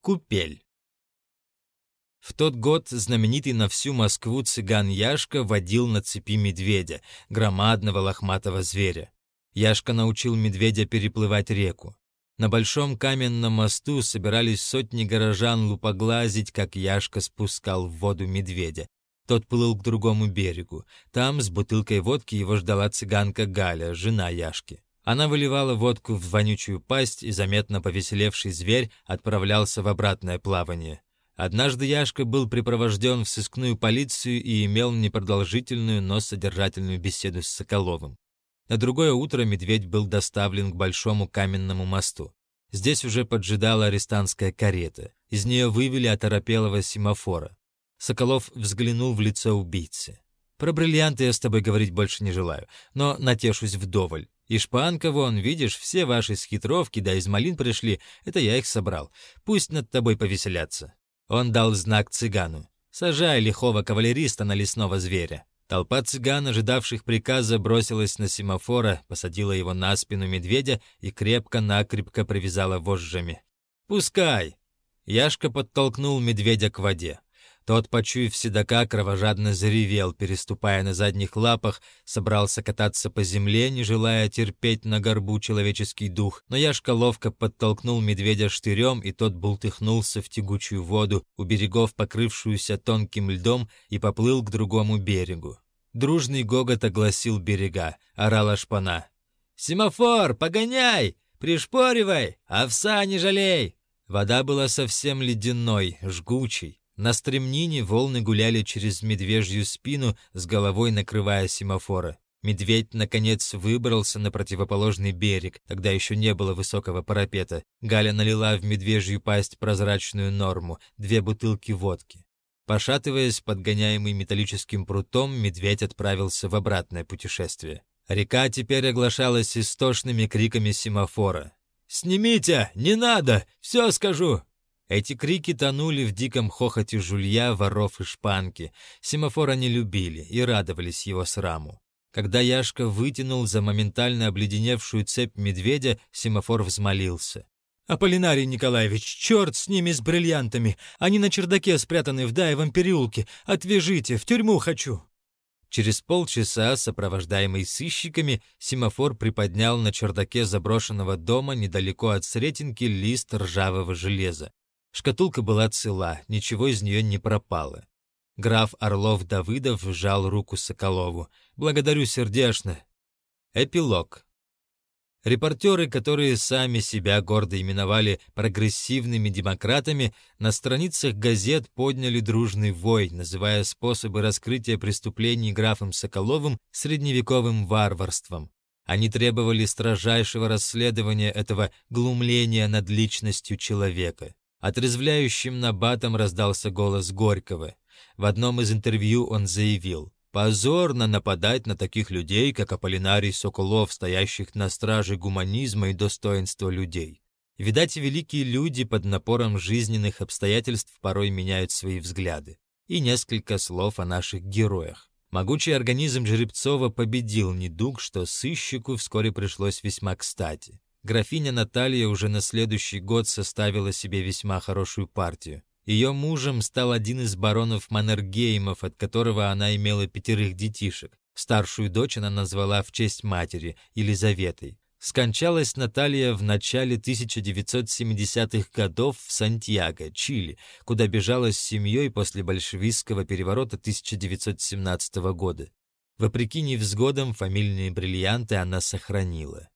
Купель. В тот год знаменитый на всю Москву цыган Яшка водил на цепи медведя, громадного лохматого зверя. Яшка научил медведя переплывать реку. На большом каменном мосту собирались сотни горожан лупоглазить, как Яшка спускал в воду медведя. Тот плыл к другому берегу. Там с бутылкой водки его ждала цыганка Галя, жена Яшки. Она выливала водку в вонючую пасть, и заметно повеселевший зверь отправлялся в обратное плавание. Однажды Яшка был припровожден в сыскную полицию и имел непродолжительную, но содержательную беседу с Соколовым. На другое утро медведь был доставлен к большому каменному мосту. Здесь уже поджидала арестантская карета. Из нее вывели оторопелого семафора. Соколов взглянул в лицо убийцы. «Про бриллианты я с тобой говорить больше не желаю, но натешусь вдоволь. И шпанка вон, видишь, все ваши схитровки, да из малин пришли, это я их собрал. Пусть над тобой повеселятся. Он дал знак цыгану. «Сажай лихого кавалериста на лесного зверя». Толпа цыган, ожидавших приказа, бросилась на семафора, посадила его на спину медведя и крепко-накрепко привязала вожжами. «Пускай!» Яшка подтолкнул медведя к воде. Тот, почуяв седока, кровожадно заревел, переступая на задних лапах, собрался кататься по земле, не желая терпеть на горбу человеческий дух, но Яшка ловко подтолкнул медведя штырем, и тот бултыхнулся в тягучую воду, у берегов покрывшуюся тонким льдом, и поплыл к другому берегу. Дружный гогот огласил берега, орала шпана. «Семафор, погоняй! Пришпоривай! Овса не жалей!» Вода была совсем ледяной, жгучей. На стремнине волны гуляли через медвежью спину, с головой накрывая семафора. Медведь, наконец, выбрался на противоположный берег, тогда еще не было высокого парапета. Галя налила в медвежью пасть прозрачную норму, две бутылки водки. Пошатываясь, подгоняемый металлическим прутом, медведь отправился в обратное путешествие. Река теперь оглашалась истошными криками семафора. «Снимите! Не надо! Все скажу! Эти крики тонули в диком хохоте жулья, воров и шпанки. Семафора не любили и радовались его сраму. Когда Яшка вытянул за моментально обледеневшую цепь медведя, семафор взмолился. «Аполлинарий Николаевич, черт с ними, с бриллиантами! Они на чердаке спрятаны в Даевом переулке! Отвяжите, в тюрьму хочу!» Через полчаса, сопровождаемый сыщиками, семафор приподнял на чердаке заброшенного дома недалеко от Сретенки лист ржавого железа. Шкатулка была цела, ничего из нее не пропало. Граф Орлов-Давыдов сжал руку Соколову. «Благодарю сердечно». Эпилог. Репортеры, которые сами себя гордо именовали прогрессивными демократами, на страницах газет подняли дружный вой, называя способы раскрытия преступлений графом Соколовым средневековым варварством. Они требовали строжайшего расследования этого глумления над личностью человека. Отрезвляющим набатом раздался голос Горького. В одном из интервью он заявил, «Позорно нападать на таких людей, как Аполлинарий Соколов, стоящих на страже гуманизма и достоинства людей. Видать, великие люди под напором жизненных обстоятельств порой меняют свои взгляды. И несколько слов о наших героях. Могучий организм Жеребцова победил недуг, что сыщику вскоре пришлось весьма кстати. Графиня Наталья уже на следующий год составила себе весьма хорошую партию. Ее мужем стал один из баронов Маннергеймов, от которого она имела пятерых детишек. Старшую дочь она назвала в честь матери, Елизаветой. Скончалась Наталья в начале 1970-х годов в Сантьяго, Чили, куда бежала с семьей после большевистского переворота 1917 года. Вопреки невзгодам, фамильные бриллианты она сохранила.